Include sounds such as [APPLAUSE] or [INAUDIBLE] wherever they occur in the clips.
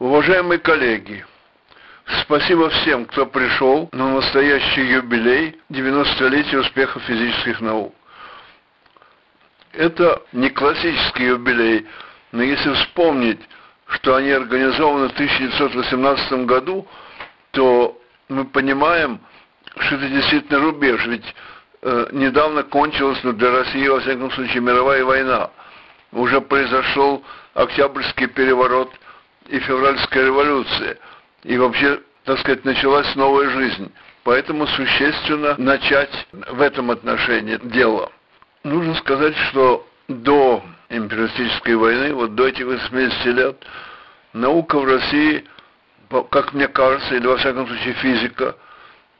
Уважаемые коллеги, спасибо всем, кто пришел на настоящий юбилей 90-летия успехов физических наук. Это не классический юбилей, но если вспомнить, что они организованы в 1918 году, то мы понимаем, что это действительно рубеж, ведь э, недавно кончилась, ну, для России, во всяком случае, мировая война. Уже произошел Октябрьский переворот и Февральская революция. И вообще, так сказать, началась новая жизнь. Поэтому существенно начать в этом отношении дело. Нужно сказать, что до империалистической войны, вот до этих 80 лет, наука в России, как мне кажется, или во всяком случае физика –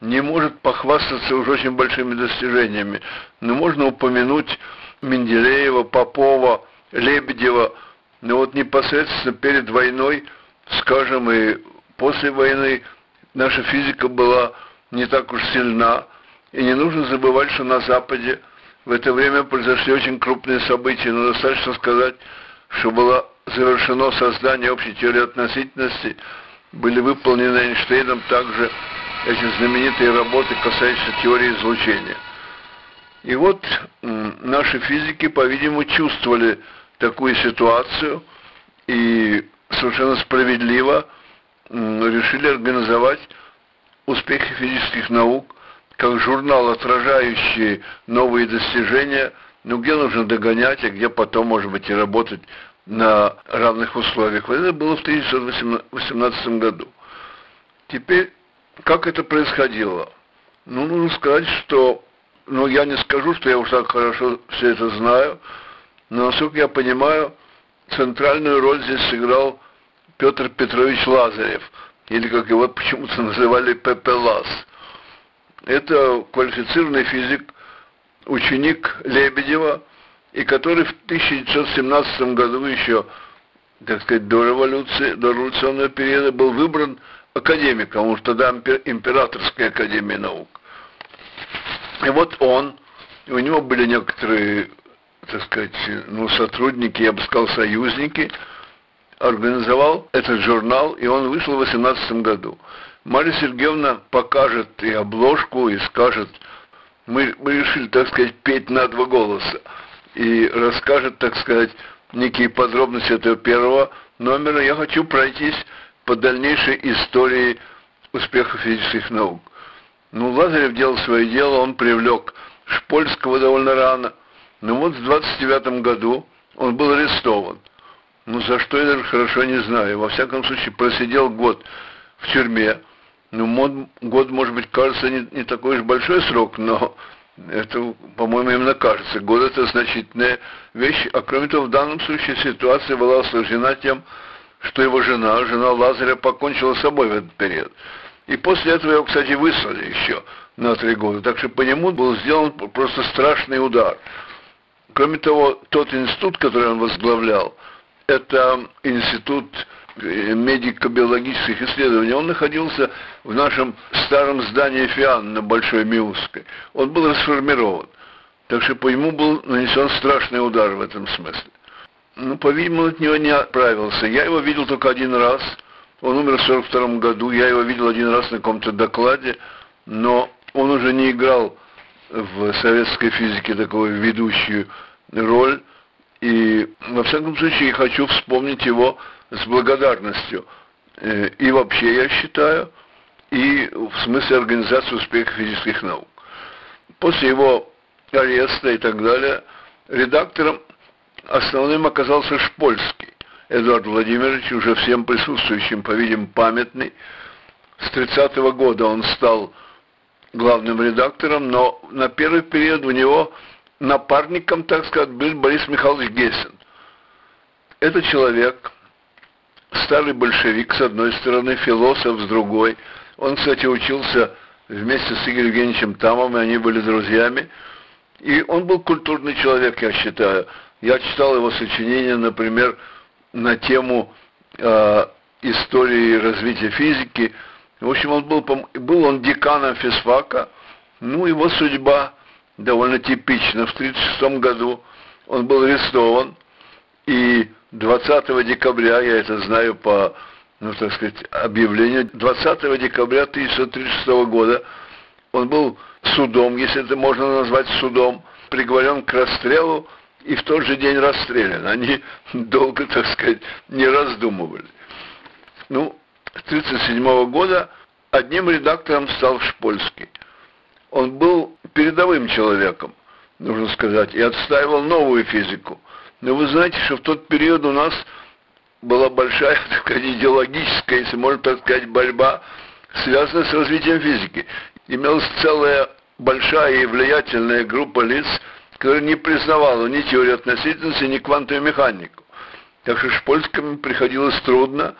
не может похвастаться уже очень большими достижениями. Но можно упомянуть Менделеева, Попова, Лебедева, но вот непосредственно перед войной, скажем, и после войны наша физика была не так уж сильна, и не нужно забывать, что на Западе в это время произошли очень крупные события, но достаточно сказать, что было завершено создание общей теории относительности, были выполнены Эйнштейном также эти знаменитые работы, касающиеся теории излучения. И вот наши физики, по-видимому, чувствовали такую ситуацию и совершенно справедливо решили организовать успехи физических наук как журнал, отражающий новые достижения, ну где нужно догонять, а где потом, может быть, и работать на равных условиях. Это было в 1918 году. Теперь как это происходило? Ну, нужно сказать, что, ну, я не скажу, что я уж так хорошо все это знаю, но, насколько я понимаю, центральную роль здесь сыграл Петр Петрович Лазарев, или, как его почему-то называли, Пепе Лаз. Это квалифицированный физик, ученик Лебедева, и который в 1917 году еще, так сказать, до революции, до революционного периода был выбран академиком, уж тогда императорская академия наук. И вот он, у него были некоторые, так сказать, ну, сотрудники, я бы сказал, союзники, организовал этот журнал, и он вышел в 18 году. Мария Сергеевна покажет и обложку, и скажет, мы, мы решили, так сказать, петь на два голоса, и расскажет, так сказать, некие подробности этого первого номера. Я хочу пройтись по дальнейшей истории успеха физических наук. Ну, Лазарев делал свое дело, он привлек Шпольского довольно рано. Но вот в 29 году он был арестован. Ну, за что я даже хорошо не знаю. Во всяком случае, просидел год в тюрьме. Ну, год, может быть, кажется не, не такой уж большой срок, но это, по-моему, именно кажется. Год – это значительная вещь. А кроме того, в данном случае ситуация была осложнена тем, что его жена, жена Лазаря, покончила с собой в этот период. И после этого его, кстати, выслали еще на три года. Так что по нему был сделан просто страшный удар. Кроме того, тот институт, который он возглавлял, это институт э, медико-биологических исследований, он находился в нашем старом здании ФИАН на Большой Миусской. Он был расформирован. Так что по нему был нанесен страшный удар в этом смысле. Ну, по-видимому, от него не отправился. Я его видел только один раз. Он умер в 42 году. Я его видел один раз на каком-то докладе, но он уже не играл в советской физике такую ведущую роль. И, во всяком случае, я хочу вспомнить его с благодарностью. Э, и вообще, я считаю, и в смысле организации успеха физических наук. После его ареста и так далее, редактором Основным оказался Шпольский. Эдуард Владимирович, уже всем присутствующим, по-видимому, памятный. С 30 -го года он стал главным редактором, но на первый период у него напарником, так сказать, был Борис Михайлович Гессен. Это человек, старый большевик с одной стороны, философ с другой. Он, кстати, учился вместе с Игорем Евгеньевичем Тамом, и они были друзьями. И он был культурный человек, я считаю. Я читал его сочинения, например, на тему э, истории развития физики. В общем, он был, был он деканом физфака. Ну, его судьба довольно типична. В 1936 году он был арестован, и 20 декабря, я это знаю по ну, так сказать, объявление 20 декабря 1936 года. Он был судом, если это можно назвать судом, приговорен к расстрелу и в тот же день расстрелян. Они [LAUGHS] долго, так сказать, не раздумывали. Ну, 1937 года одним редактором стал Шпольский. Он был передовым человеком, нужно сказать, и отстаивал новую физику. Но вы знаете, что в тот период у нас была большая, [LAUGHS] так сказать, идеологическая, если можно так сказать, борьба, связанная с развитием физики. Имелась целая большая и влиятельная группа лиц, которая не признавала ни теорию относительности, ни квантовую механику. Так что Шпольскому приходилось трудно,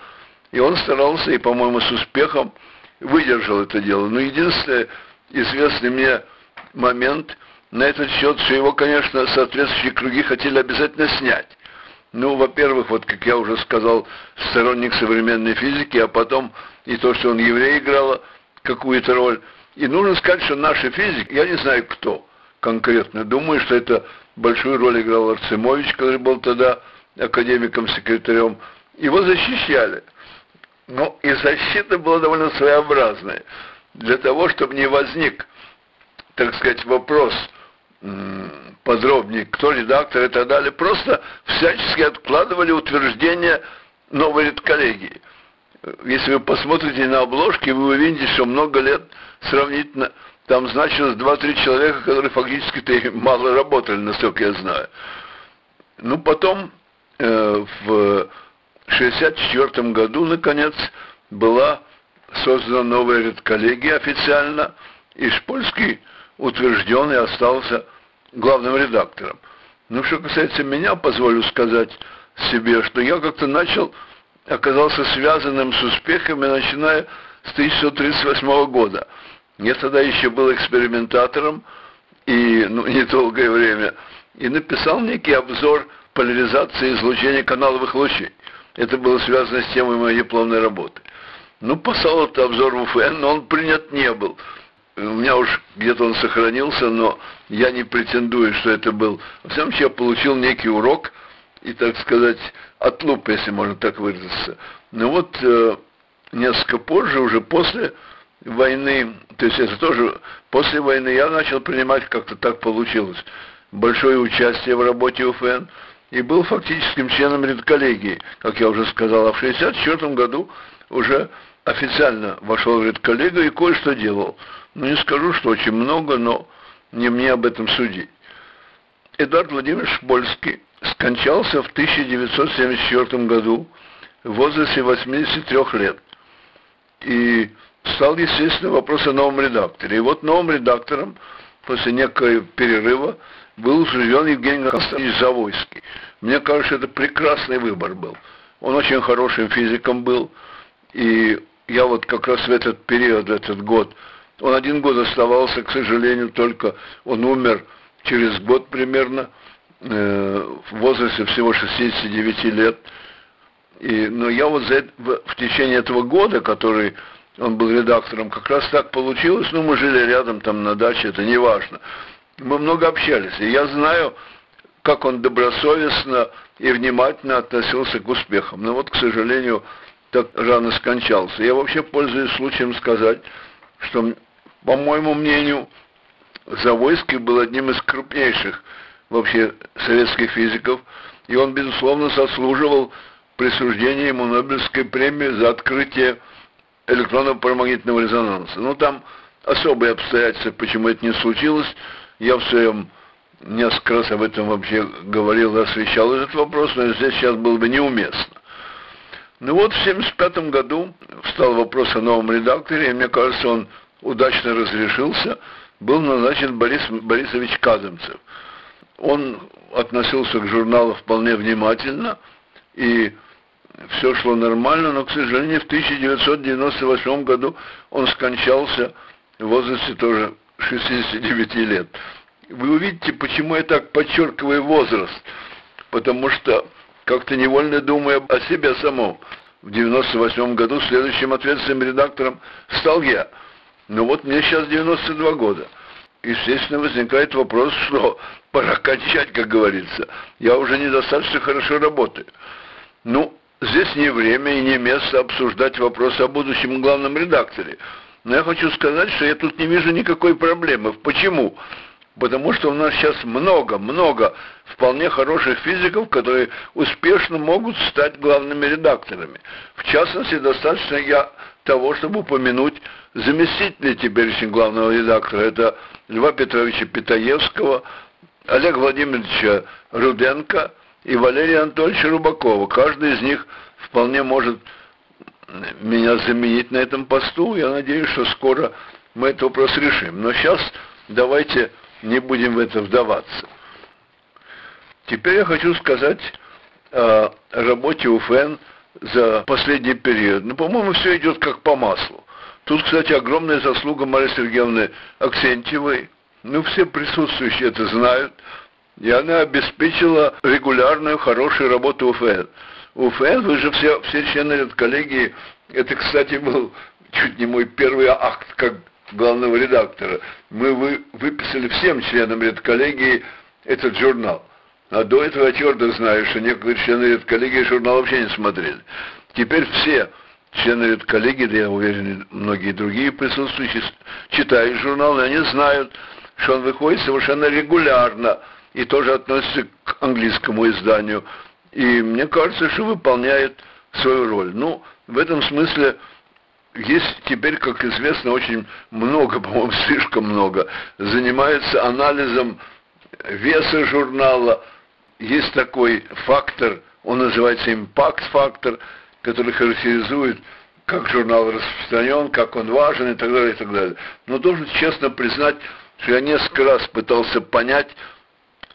и он старался, и, по-моему, с успехом выдержал это дело. Но единственный известный мне момент на этот счет, что его, конечно, соответствующие круги хотели обязательно снять. Ну, во-первых, вот как я уже сказал, сторонник современной физики, а потом и то, что он еврей играло какую-то роль. И нужно сказать, что наши физики, я не знаю кто конкретно, думаю, что это большую роль играл Арцемович, который был тогда академиком-секретарем, его защищали. Ну, и защита была довольно своеобразная. Для того, чтобы не возник, так сказать, вопрос подробнее, кто редактор и так далее, просто всячески откладывали утверждение новой редколлегии. Если вы посмотрите на обложки, вы увидите, что много лет сравнительно там значилось 2-3 человека, которые фактически [LAUGHS] мало работали, насколько я знаю. Ну, потом э, в 1964 году, наконец, была создана новая редколлегия официально, и Шпольский утвержден и остался главным редактором. Ну, что касается меня, позволю сказать себе, что я как-то начал, оказался связанным с успехами, начиная с 1938 года. Я тогда еще был экспериментатором, и ну, [LAUGHS] недолгое время, и написал некий обзор поляризации излучения каналовых лучей. Это было связано с темой моей дипломной работы. Ну, послал этот обзор в УФН, но он принят не был. У меня уж где-то он сохранился, но я не претендую, что это был. Во всяком случае, я получил некий урок и, так сказать, отлуп, если можно так выразиться. Но вот э, несколько позже, уже после войны, то есть это тоже после войны, я начал принимать, как-то так получилось, большое участие в работе УФН и был фактическим членом редколлегии, как я уже сказал, а в 1964 году уже официально вошел в редколлегию и кое-что делал. Ну, не скажу, что очень много, но не мне об этом судить. Эдуард Владимирович Больский скончался в 1974 году в возрасте 83 лет. И стал, естественно, вопрос о новом редакторе. И вот новым редактором после некого перерыва был утвержден Евгений Константинович Завойский. Мне кажется, это прекрасный выбор был. Он очень хорошим физиком был, и я вот как раз в этот период, в этот год, он один год оставался, к сожалению, только он умер через год примерно, э, в возрасте всего 69 лет. И, но я вот за, в, в течение этого года, который он был редактором, как раз так получилось, ну, мы жили рядом там на даче, это не важно. Мы много общались, и я знаю, как он добросовестно и внимательно относился к успехам. Но вот, к сожалению, так рано скончался. Я вообще пользуюсь случаем сказать, что, по моему мнению, Завойский был одним из крупнейших вообще советских физиков, и он, безусловно, заслуживал присуждения ему Нобелевской премии за открытие электронного парамагнитного резонанса. Ну, там особые обстоятельства, почему это не случилось. Я в своем несколько раз об этом вообще говорил, освещал этот вопрос, но здесь сейчас было бы неуместно. Ну вот в 1975 году встал вопрос о новом редакторе, и мне кажется, он удачно разрешился, был назначен Борис Борисович Казымцев. Он относился к журналу вполне внимательно, и все шло нормально, но, к сожалению, в 1998 году он скончался в возрасте тоже 69 лет. Вы увидите, почему я так подчеркиваю возраст, потому что как-то невольно думая о себе самом. В 98 году следующим ответственным редактором стал я. Но вот мне сейчас 92 года. Естественно, возникает вопрос, что пора кончать, как говорится. Я уже недостаточно хорошо работаю. Ну, здесь не время и не место обсуждать вопросы о будущем главном редакторе. Но я хочу сказать, что я тут не вижу никакой проблемы. Почему? Потому что у нас сейчас много-много вполне хороших физиков, которые успешно могут стать главными редакторами. В частности, достаточно я того, чтобы упомянуть заместителя теперешнего главного редактора. Это Льва Петровича Питаевского, Олега Владимировича Руденко и Валерия Анатольевича Рубакова. Каждый из них вполне может меня заменить на этом посту. Я надеюсь, что скоро мы этот вопрос решим. Но сейчас давайте не будем в это вдаваться. Теперь я хочу сказать о работе УФН за последний период. Ну, по-моему, все идет как по маслу. Тут, кстати, огромная заслуга Марии Сергеевны Аксентьевой. Ну, все присутствующие это знают. И она обеспечила регулярную, хорошую работу УФН. УФН, вы же все, все члены коллегии, это, кстати, был чуть не мой первый акт как главного редактора. Мы вы, выписали всем членам редколлегии этот журнал. А до этого я твердо знаю, что некоторые члены редколлегии журнал вообще не смотрели. Теперь все члены редколлегии, да я уверен, многие другие присутствующие, читают журнал, и они знают, что он выходит совершенно регулярно и тоже относится к английскому изданию. И мне кажется, что выполняет свою роль. Ну, в этом смысле есть теперь, как известно, очень много, [LAUGHS] по-моему, слишком много, занимается анализом веса журнала. Есть такой фактор, он называется импакт-фактор, который характеризует, как журнал распространен, как он важен и так далее, и так далее. Но должен честно признать, что я несколько раз пытался понять,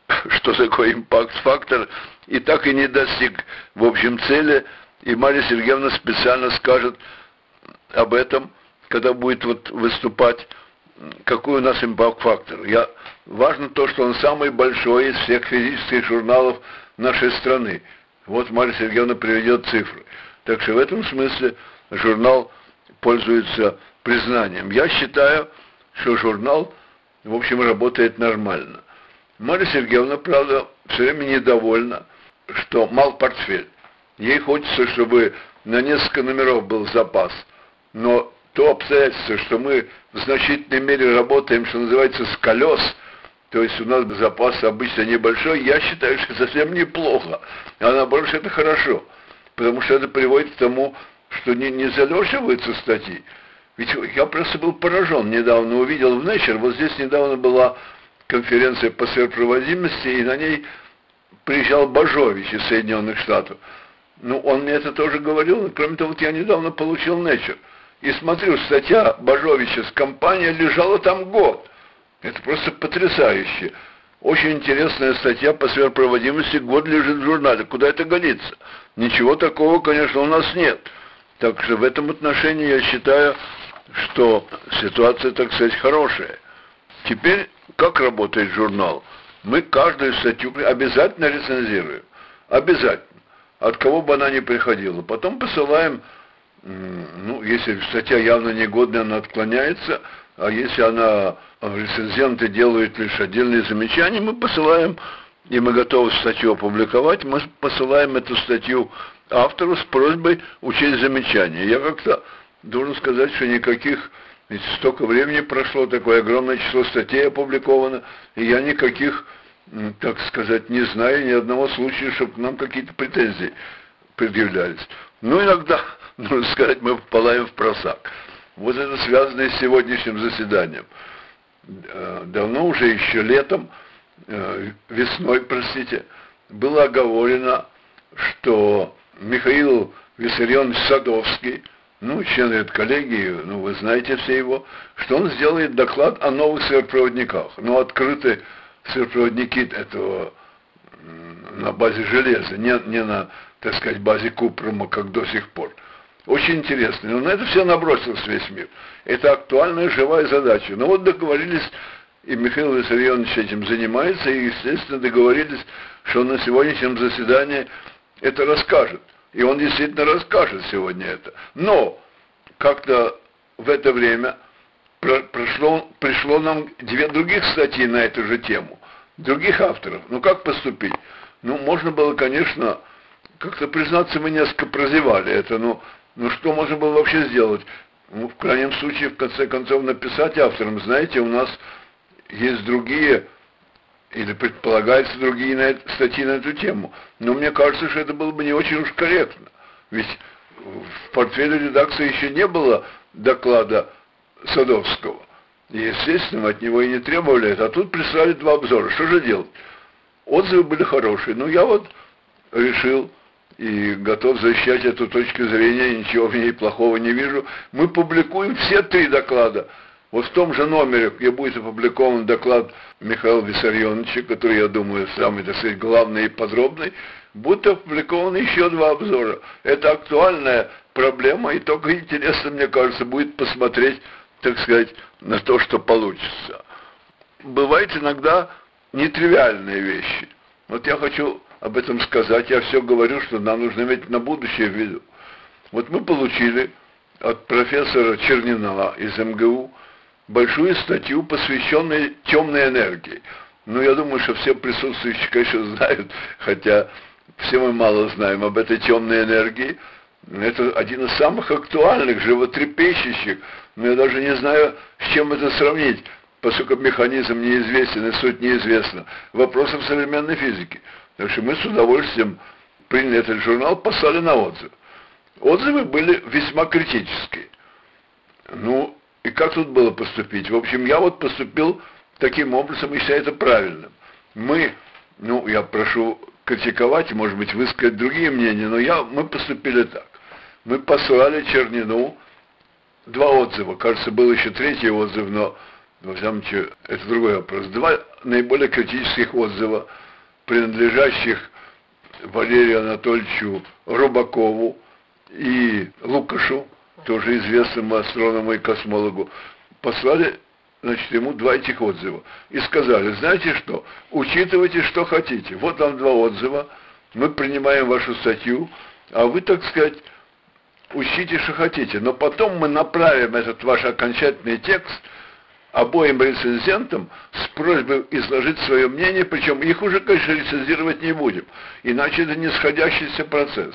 [LAUGHS] что такое импакт-фактор, и так и не достиг в общем цели, и Мария Сергеевна специально скажет, об этом, когда будет вот выступать, какой у нас импакт-фактор. Я, важно то, что он самый большой из всех физических журналов нашей страны. Вот Марья Сергеевна приведет цифры. Так что в этом смысле журнал пользуется признанием. Я считаю, что журнал, в общем, работает нормально. Марья Сергеевна, правда, все время недовольна, что мал портфель. Ей хочется, чтобы на несколько номеров был запас – но то обстоятельство, что мы в значительной мере работаем, что называется, с колес, то есть у нас запас обычно небольшой, я считаю, что совсем неплохо, а наоборот, это хорошо, потому что это приводит к тому, что не, не залеживаются статьи. Ведь я просто был поражен, недавно увидел в Nature, вот здесь недавно была конференция по сверхпроводимости, и на ней приезжал Бажович из Соединенных Штатов. Ну, он мне это тоже говорил, кроме того, вот я недавно получил Nature – и смотрю, статья Бажовича с компанией лежала там год. Это просто потрясающе. Очень интересная статья по сверхпроводимости, год лежит в журнале. Куда это годится? Ничего такого, конечно, у нас нет. Так что в этом отношении я считаю, что ситуация, так сказать, хорошая. Теперь, как работает журнал? Мы каждую статью обязательно рецензируем. Обязательно. От кого бы она ни приходила. Потом посылаем ну, если статья явно негодная, она отклоняется, а если она, а, рецензенты делают лишь отдельные замечания, мы посылаем, и мы готовы статью опубликовать, мы посылаем эту статью автору с просьбой учесть замечания. Я как-то должен сказать, что никаких, ведь столько времени прошло, такое огромное число статей опубликовано, и я никаких, так сказать, не знаю ни одного случая, чтобы нам какие-то претензии предъявлялись. Ну, иногда [LAUGHS] нужно сказать, мы попадаем в просак. Вот это связано с сегодняшним заседанием. Э, давно уже, еще летом, э, весной, простите, было оговорено, что Михаил Виссарионович Садовский, ну, член редколлегии, ну, вы знаете все его, что он сделает доклад о новых сверхпроводниках. Ну, открыты сверхпроводники этого на базе железа, не, не на, так сказать, базе Купрума, как до сих пор. Очень интересно. Но на это все набросился весь мир. Это актуальная живая задача. Но вот договорились, и Михаил Виссарионович этим занимается, и, естественно, договорились, что на сегодняшнем заседании это расскажет. И он действительно расскажет сегодня это. Но как-то в это время прошло, пришло нам две других статьи на эту же тему, других авторов. Ну как поступить? Ну, можно было, конечно, как-то признаться, мы несколько прозевали это, но ну что можно было вообще сделать? Ну, в крайнем случае, в конце концов, написать авторам, знаете, у нас есть другие, или предполагается другие на, статьи на эту тему. Но мне кажется, что это было бы не очень уж корректно. Ведь в портфеле редакции еще не было доклада Садовского. И, естественно, мы от него и не требовали это. А тут прислали два обзора. Что же делать? Отзывы были хорошие. Ну, я вот решил и готов защищать эту точку зрения, ничего в ней плохого не вижу. Мы публикуем все три доклада. Вот в том же номере, где будет опубликован доклад Михаила Виссарионовича, который, я думаю, самый, так сказать, главный и подробный, будут опубликованы еще два обзора. Это актуальная проблема, и только интересно, мне кажется, будет посмотреть, так сказать, на то, что получится. Бывают иногда нетривиальные вещи. Вот я хочу об этом сказать. Я все говорю, что нам нужно иметь на будущее в виду. Вот мы получили от профессора Чернинова из МГУ большую статью, посвященную темной энергии. Ну, я думаю, что все присутствующие, конечно, знают, хотя все мы мало знаем об этой темной энергии. Это один из самых актуальных, животрепещущих, но я даже не знаю, с чем это сравнить, поскольку механизм неизвестен и суть неизвестна, вопросов современной физики. Так что мы с удовольствием приняли этот журнал, послали на отзыв. Отзывы были весьма критические. Ну, и как тут было поступить? В общем, я вот поступил таким образом и считаю это правильным. Мы, ну, я прошу критиковать, может быть, высказать другие мнения, но я, мы поступили так. Мы послали Чернину два отзыва. Кажется, был еще третий отзыв, но, во всяком случае, это другой вопрос. Два наиболее критических отзыва – принадлежащих Валерию Анатольевичу Рубакову и Лукашу, тоже известному астроному и космологу, послали значит, ему два этих отзыва. И сказали, знаете что, учитывайте, что хотите. Вот вам два отзыва, мы принимаем вашу статью, а вы, так сказать, учите, что хотите. Но потом мы направим этот ваш окончательный текст – обоим рецензентам с просьбой изложить свое мнение, причем их уже, конечно, рецензировать не будем, иначе это нисходящийся процесс.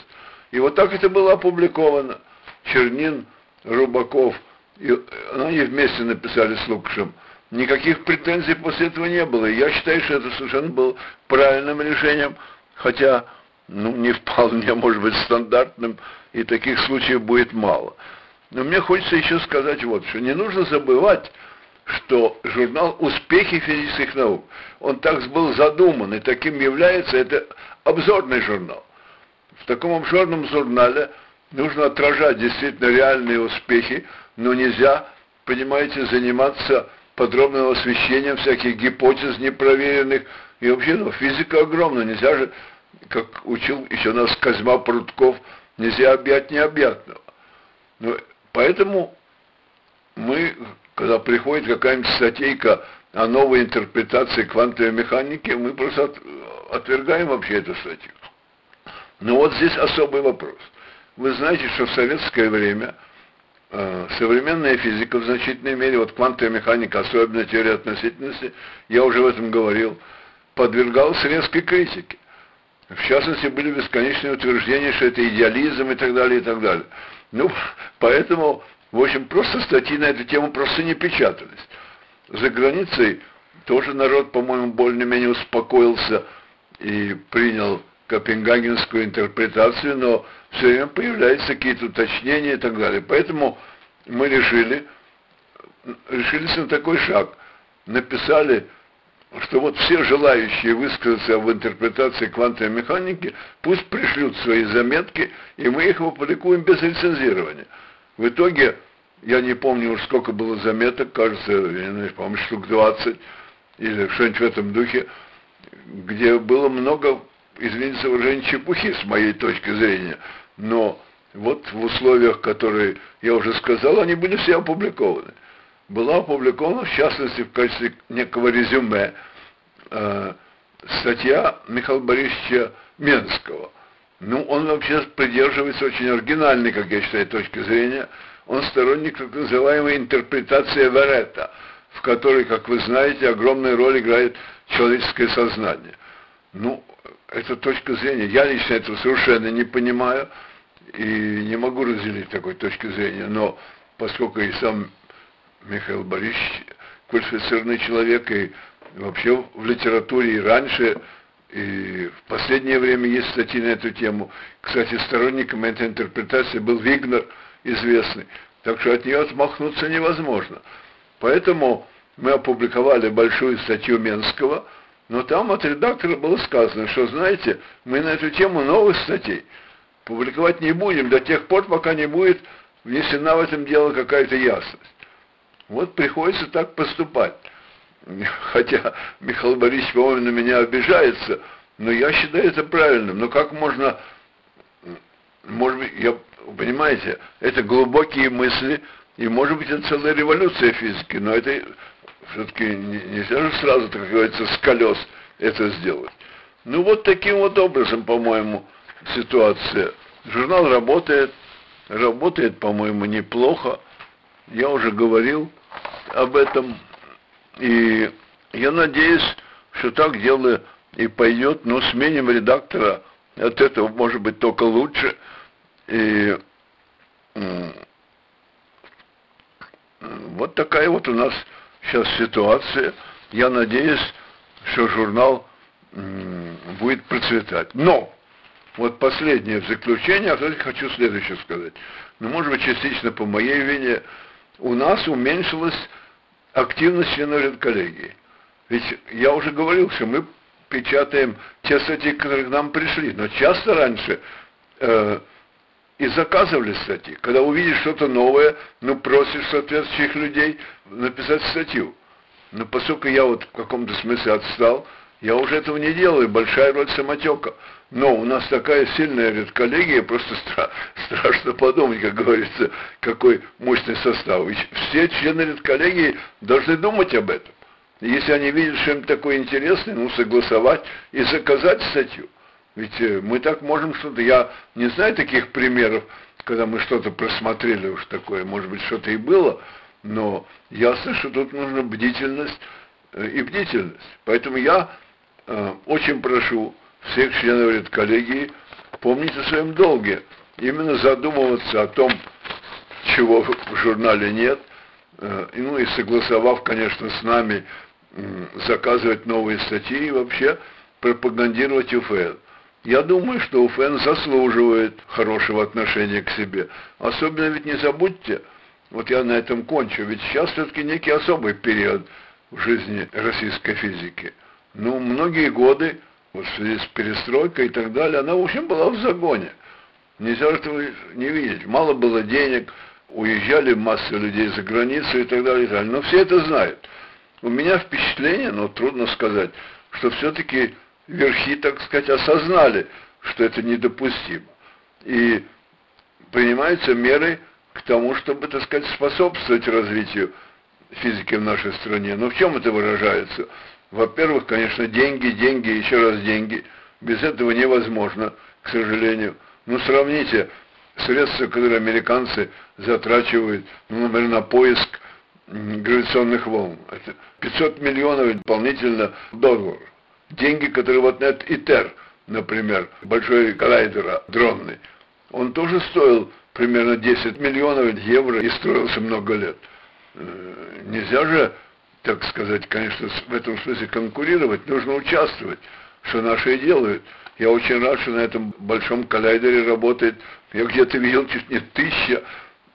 И вот так это было опубликовано. Чернин, Рубаков, и они вместе написали с Лукашем. Никаких претензий после этого не было. И я считаю, что это совершенно было правильным решением, хотя ну, не вполне, [LAUGHS] может быть, стандартным, и таких случаев будет мало. Но мне хочется еще сказать вот, что не нужно забывать, что журнал «Успехи физических наук», он так был задуман, и таким является, это обзорный журнал. В таком обзорном журнале нужно отражать действительно реальные успехи, но нельзя, понимаете, заниматься подробным освещением всяких гипотез непроверенных. И вообще, ну, физика огромна, нельзя же, как учил еще нас Козьма Прутков, нельзя объять необъятного. Но поэтому мы когда приходит какая-нибудь статейка о новой интерпретации квантовой механики, мы просто от, отвергаем вообще эту статью. Но вот здесь особый вопрос. Вы знаете, что в советское время э, современная физика в значительной мере, вот квантовая механика, особенно теория относительности, я уже в этом говорил, подвергалась резкой критике. В частности, были бесконечные утверждения, что это идеализм и так далее, и так далее. Ну, поэтому в общем, просто статьи на эту тему просто не печатались. За границей тоже народ, по-моему, более-менее успокоился и принял копенгагенскую интерпретацию, но все время появляются какие-то уточнения и так далее. Поэтому мы решили, решились на такой шаг. Написали, что вот все желающие высказаться в интерпретации квантовой механики, пусть пришлют свои заметки, и мы их опубликуем без рецензирования. В итоге, я не помню уж сколько было заметок, кажется, я не по-моему, штук 20 или что-нибудь в этом духе, где было много, извините за выражение, чепухи с моей точки зрения. Но вот в условиях, которые я уже сказал, они были все опубликованы. Была опубликована, в частности, в качестве некого резюме, э, статья Михаила Борисовича Менского – ну, он вообще придерживается очень оригинальной, как я считаю, точки зрения. Он сторонник так называемой интерпретации Верета, в которой, как вы знаете, огромную роль играет человеческое сознание. Ну, эта точка зрения, я лично этого совершенно не понимаю и не могу разделить такой точки зрения, но поскольку и сам Михаил Борисович квалифицированный человек, и вообще в литературе и раньше, и в последнее время есть статьи на эту тему. Кстати, сторонником этой интерпретации был Вигнер, известный. Так что от нее отмахнуться невозможно. Поэтому мы опубликовали большую статью Менского, но там от редактора было сказано, что, знаете, мы на эту тему новых статей публиковать не будем до тех пор, пока не будет внесена в этом дело какая-то ясность. Вот приходится так поступать. Хотя Михаил Борисович, по-моему, на меня обижается, но я считаю это правильным. Но как можно, может быть, я, понимаете, это глубокие мысли, и может быть это целая революция физики, но это все-таки нельзя же сразу, так говорится, с колес это сделать. Ну вот таким вот образом, по-моему, ситуация. Журнал работает, работает, по-моему, неплохо. Я уже говорил об этом. И я надеюсь, что так дело и пойдет, но сменим редактора, от этого может быть только лучше. И вот такая вот у нас сейчас ситуация. Я надеюсь, что журнал будет процветать. Но, вот последнее в заключение, а хочу следующее сказать. Ну, может быть, частично по моей вине, у нас уменьшилась активность членов редколлегии. Ведь я уже говорил, что мы печатаем те статьи, которые к нам пришли, но часто раньше э, и заказывали статьи. Когда увидишь что-то новое, ну, просишь соответствующих людей написать статью. Но поскольку я вот в каком-то смысле отстал, я уже этого не делаю, большая роль самотека. Но у нас такая сильная редколлегия, просто стра [LAUGHS] страшно подумать, как говорится, какой мощный состав. И все члены редколлегии должны думать об этом. Если они видят что-нибудь такое интересное, ну, согласовать и заказать статью. Ведь э, мы так можем что-то, я не знаю таких примеров, когда мы что-то просмотрели уж такое, может быть, что-то и было, но ясно, что тут нужна бдительность э, и бдительность. Поэтому я э, очень прошу всех членов редколлегии помнить о своем долге, именно задумываться о том, чего в журнале нет, э, ну и согласовав, конечно, с нами, э, заказывать новые статьи и вообще пропагандировать УФН. Я думаю, что УФН заслуживает хорошего отношения к себе. Особенно ведь не забудьте, вот я на этом кончу, ведь сейчас все-таки некий особый период в жизни российской физики. Ну, многие годы вот в связи с перестройкой и так далее, она, в общем, была в загоне. Нельзя этого не видеть. Мало было денег, уезжали масса людей за границу и так далее, и так далее. Но все это знают. У меня впечатление, но трудно сказать, что все-таки верхи, так сказать, осознали, что это недопустимо. И принимаются меры к тому, чтобы, так сказать, способствовать развитию физики в нашей стране. Но в чем это выражается? Во-первых, конечно, деньги, деньги, еще раз деньги. Без этого невозможно, к сожалению. Ну, сравните средства, которые американцы затрачивают, ну, например, на поиск гравитационных волн. Это 500 миллионов дополнительно долларов. Деньги, которые вот на этот ИТЕР, например, большой коллайдер дронный, он тоже стоил примерно 10 миллионов евро и строился много лет. Э, нельзя же так сказать, конечно, в этом смысле конкурировать, нужно участвовать, что наши и делают. Я очень рад, что на этом большом коллайдере работает, я где-то видел чуть не тысяча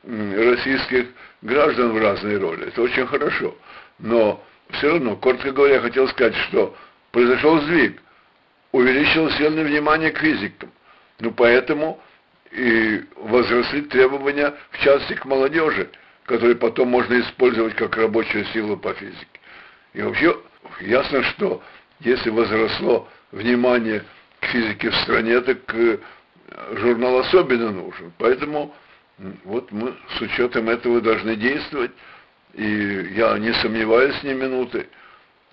российских граждан в разной роли. Это очень хорошо. Но все равно, коротко говоря, хотел сказать, что произошел сдвиг, увеличилось сильное внимание к физикам. Ну, поэтому и возросли требования, в частности, к молодежи которые потом можно использовать как рабочую силу по физике. И вообще ясно, что если возросло внимание к физике в стране, так э, журнал особенно нужен. Поэтому вот мы с учетом этого должны действовать. И я не сомневаюсь ни минуты,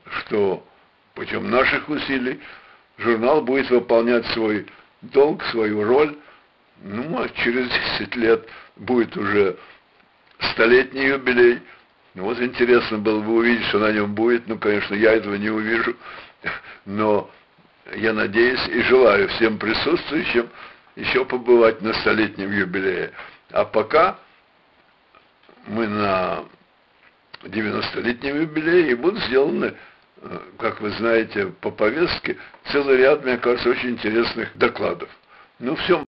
что путем наших усилий журнал будет выполнять свой долг, свою роль. Ну, а через 10 лет будет уже столетний юбилей. Ну, вот интересно было бы увидеть, что на нем будет. Ну, конечно, я этого не увижу. Но я надеюсь и желаю всем присутствующим еще побывать на столетнем юбилее. А пока мы на 90-летнем юбилее и будут сделаны, как вы знаете, по повестке целый ряд, мне кажется, очень интересных докладов. Ну, все.